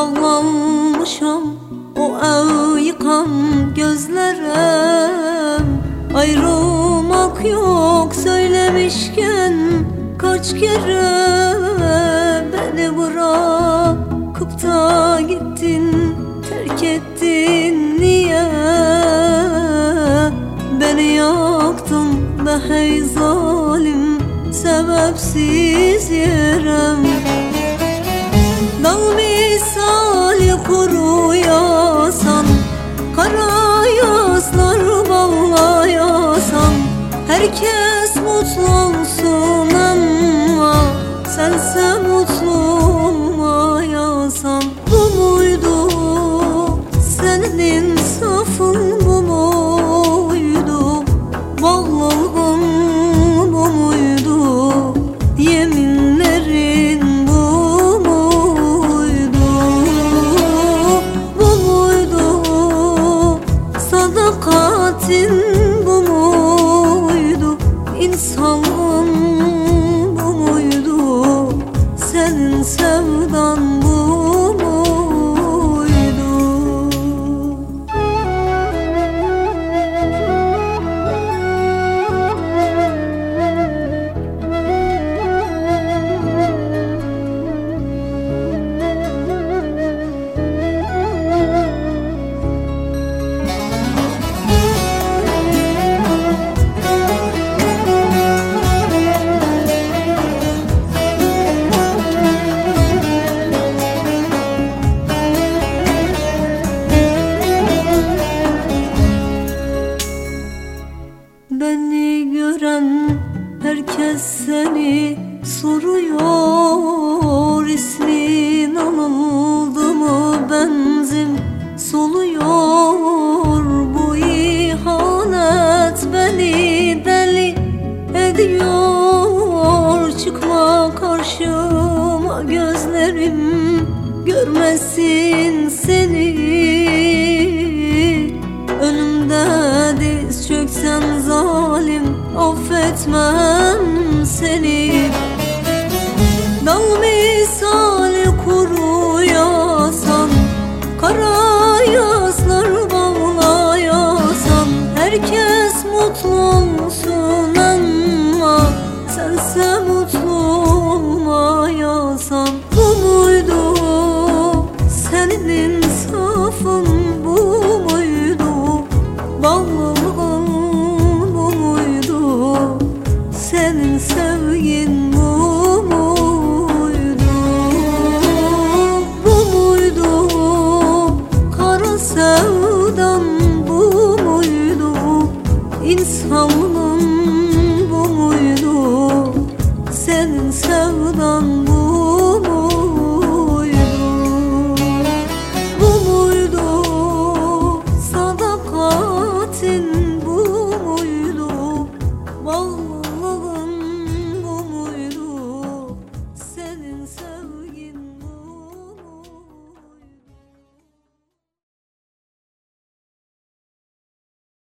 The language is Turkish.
bağlanmışam O ev yıkan gözlere. Ayrılmak yok söylemişken Kaç kere beni bırakıp da gittin Terk ettin niye? Beni yaktın be hey zalim Sebepsiz yerem. Kuruyasan Kara yazlar bağlayasan Herkes mutlu olsun ama Sense mutlu olmayasan Bu muydu senin insafın Sadakatin Beni gören herkes seni soruyor. İsmin anıldı mı? Benzin soluyor. Bu ihanet beni deli ediyor. Çıkma karşıma gözlerim görmesin seni çöksen zalim affetmem seni. Dal misali kuruyasan Kara savdan bu muydu? Senin sevdan bu muydu? Bu muydu? Sadakatin bu muydu? Bağlılığın bu muydu? Senin sevdan